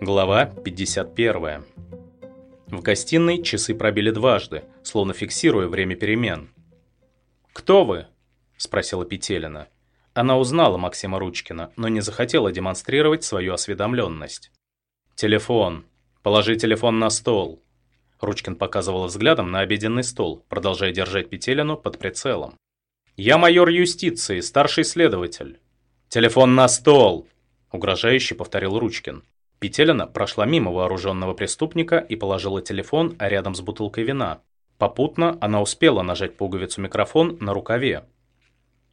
Глава 51. В гостиной часы пробили дважды, словно фиксируя время перемен. «Кто вы?» – спросила Петелина. Она узнала Максима Ручкина, но не захотела демонстрировать свою осведомленность. «Телефон. Положи телефон на стол». Ручкин показывал взглядом на обеденный стол, продолжая держать Петелину под прицелом. «Я майор юстиции, старший следователь». «Телефон на стол!» – угрожающе повторил Ручкин. Петелина прошла мимо вооруженного преступника и положила телефон рядом с бутылкой вина. Попутно она успела нажать пуговицу микрофон на рукаве.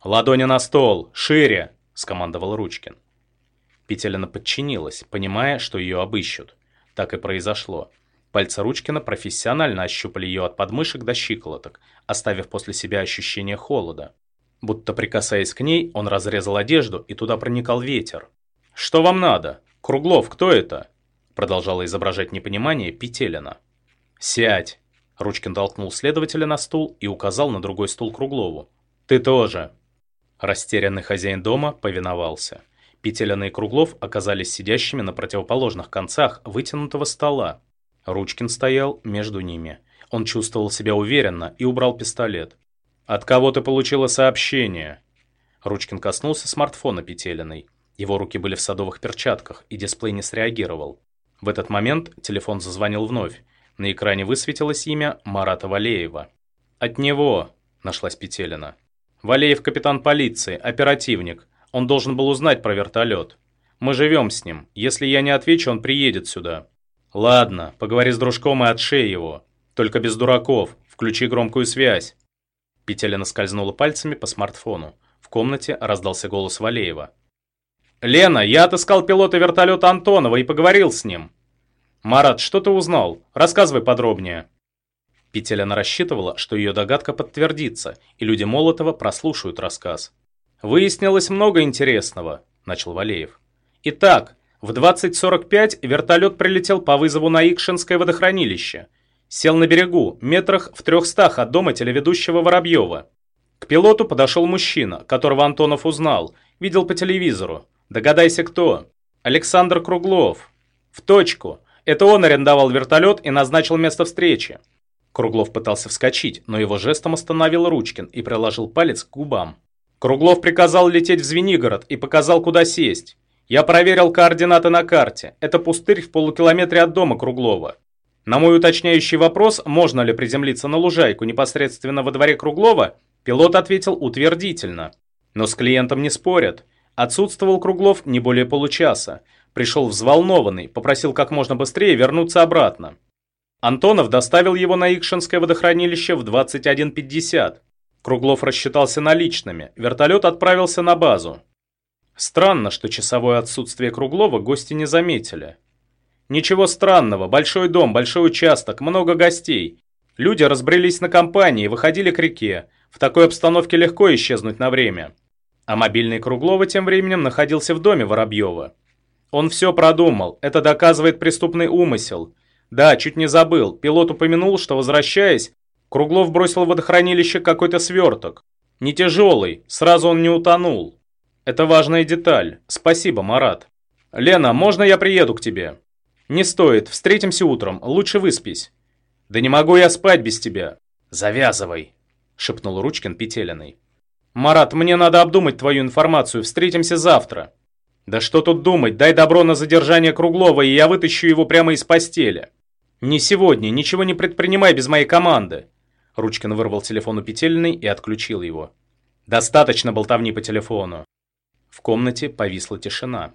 «Ладони на стол! Шире!» – скомандовал Ручкин. Петелина подчинилась, понимая, что ее обыщут. Так и произошло. Пальцы Ручкина профессионально ощупали ее от подмышек до щиколоток, оставив после себя ощущение холода. Будто прикасаясь к ней, он разрезал одежду, и туда проникал ветер. «Что вам надо?» «Круглов, кто это?» Продолжала изображать непонимание Петелина. «Сядь!» Ручкин толкнул следователя на стул и указал на другой стул Круглову. «Ты тоже!» Растерянный хозяин дома повиновался. Петелина и Круглов оказались сидящими на противоположных концах вытянутого стола. Ручкин стоял между ними. Он чувствовал себя уверенно и убрал пистолет. «От кого ты получила сообщение?» Ручкин коснулся смартфона Петелиной. Его руки были в садовых перчатках, и дисплей не среагировал. В этот момент телефон зазвонил вновь. На экране высветилось имя Марата Валеева. «От него!» – нашлась Петелина. «Валеев капитан полиции, оперативник. Он должен был узнать про вертолет. Мы живем с ним. Если я не отвечу, он приедет сюда». «Ладно, поговори с дружком и отшей его. Только без дураков. Включи громкую связь». Петелина скользнула пальцами по смартфону. В комнате раздался голос Валеева. «Лена, я отыскал пилота вертолета Антонова и поговорил с ним». «Марат, что ты узнал? Рассказывай подробнее». Петелина рассчитывала, что ее догадка подтвердится, и люди Молотова прослушают рассказ. «Выяснилось много интересного», – начал Валеев. «Итак, в 20.45 вертолет прилетел по вызову на Икшинское водохранилище. Сел на берегу, метрах в трехстах от дома телеведущего Воробьева. К пилоту подошел мужчина, которого Антонов узнал, видел по телевизору. Догадайся, кто? Александр Круглов. В точку. Это он арендовал вертолет и назначил место встречи. Круглов пытался вскочить, но его жестом остановил Ручкин и приложил палец к губам. Круглов приказал лететь в Звенигород и показал, куда сесть. Я проверил координаты на карте. Это пустырь в полукилометре от дома Круглова. На мой уточняющий вопрос, можно ли приземлиться на лужайку непосредственно во дворе Круглова, пилот ответил утвердительно. Но с клиентом не спорят. Отсутствовал Круглов не более получаса. Пришел взволнованный, попросил как можно быстрее вернуться обратно. Антонов доставил его на Икшинское водохранилище в 21.50. Круглов рассчитался наличными, вертолет отправился на базу. Странно, что часовое отсутствие Круглова гости не заметили. Ничего странного, большой дом, большой участок, много гостей. Люди разбрелись на компании, выходили к реке. В такой обстановке легко исчезнуть на время. А мобильный Круглова тем временем находился в доме Воробьева. Он все продумал, это доказывает преступный умысел. Да, чуть не забыл, пилот упомянул, что возвращаясь, Круглов бросил в водохранилище какой-то сверток. Не тяжелый, сразу он не утонул. Это важная деталь. Спасибо, Марат. Лена, можно я приеду к тебе? Не стоит, встретимся утром, лучше выспись. Да не могу я спать без тебя. Завязывай, шепнул Ручкин Петелиной. «Марат, мне надо обдумать твою информацию, встретимся завтра». «Да что тут думать, дай добро на задержание Круглова, и я вытащу его прямо из постели». «Не сегодня, ничего не предпринимай без моей команды». Ручкин вырвал телефон у Петельной и отключил его. «Достаточно болтовни по телефону». В комнате повисла тишина.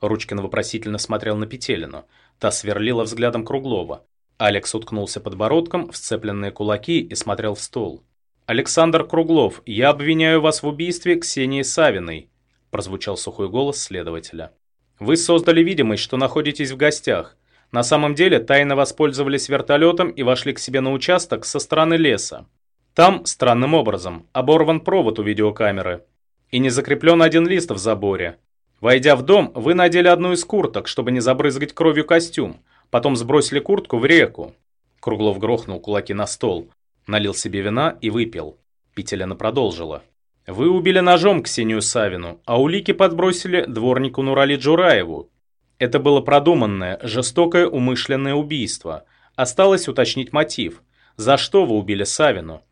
Ручкин вопросительно смотрел на Петелину. Та сверлила взглядом Круглова. Алекс уткнулся подбородком в сцепленные кулаки и смотрел в стол. «Александр Круглов, я обвиняю вас в убийстве Ксении Савиной», прозвучал сухой голос следователя. «Вы создали видимость, что находитесь в гостях. На самом деле тайно воспользовались вертолетом и вошли к себе на участок со стороны леса. Там, странным образом, оборван провод у видеокамеры. И не закреплен один лист в заборе. Войдя в дом, вы надели одну из курток, чтобы не забрызгать кровью костюм. Потом сбросили куртку в реку. Круглов грохнул кулаки на стол. налил себе вина и выпил. Петелина продолжила. «Вы убили ножом Ксению Савину, а улики подбросили дворнику Нурали Джураеву. Это было продуманное, жестокое, умышленное убийство. Осталось уточнить мотив. За что вы убили Савину?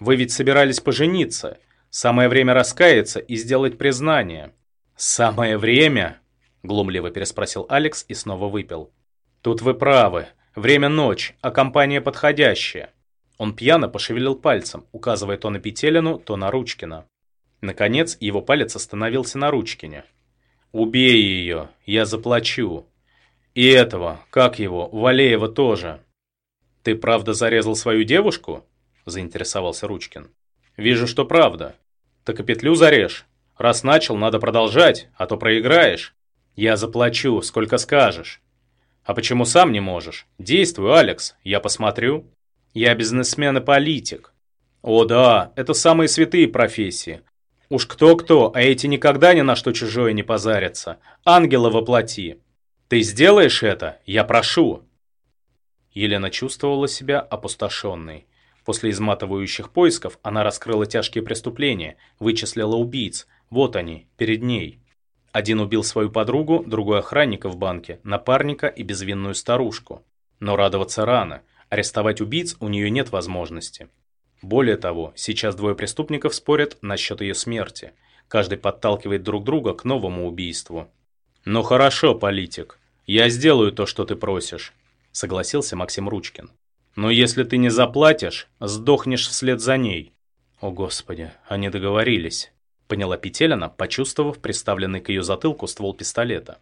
Вы ведь собирались пожениться. Самое время раскаяться и сделать признание». «Самое время?» – глумливо переспросил Алекс и снова выпил. «Тут вы правы. Время ночь, а компания подходящая». Он пьяно пошевелил пальцем, указывая то на Петелину, то на Ручкина. Наконец, его палец остановился на Ручкине. «Убей ее, я заплачу. И этого, как его, Валеева тоже». «Ты правда зарезал свою девушку?» – заинтересовался Ручкин. «Вижу, что правда. Так и петлю зарежь. Раз начал, надо продолжать, а то проиграешь. Я заплачу, сколько скажешь. А почему сам не можешь? Действуй, Алекс, я посмотрю». Я бизнесмен и политик. О да, это самые святые профессии. Уж кто-кто, а эти никогда ни на что чужое не позарятся. Ангела воплоти. Ты сделаешь это? Я прошу. Елена чувствовала себя опустошенной. После изматывающих поисков она раскрыла тяжкие преступления, вычислила убийц. Вот они, перед ней. Один убил свою подругу, другой охранника в банке, напарника и безвинную старушку. Но радоваться рано – Арестовать убийц у нее нет возможности. Более того, сейчас двое преступников спорят насчет ее смерти. Каждый подталкивает друг друга к новому убийству. «Ну хорошо, политик, я сделаю то, что ты просишь», — согласился Максим Ручкин. «Но если ты не заплатишь, сдохнешь вслед за ней». «О господи, они договорились», — поняла Петелина, почувствовав приставленный к ее затылку ствол пистолета.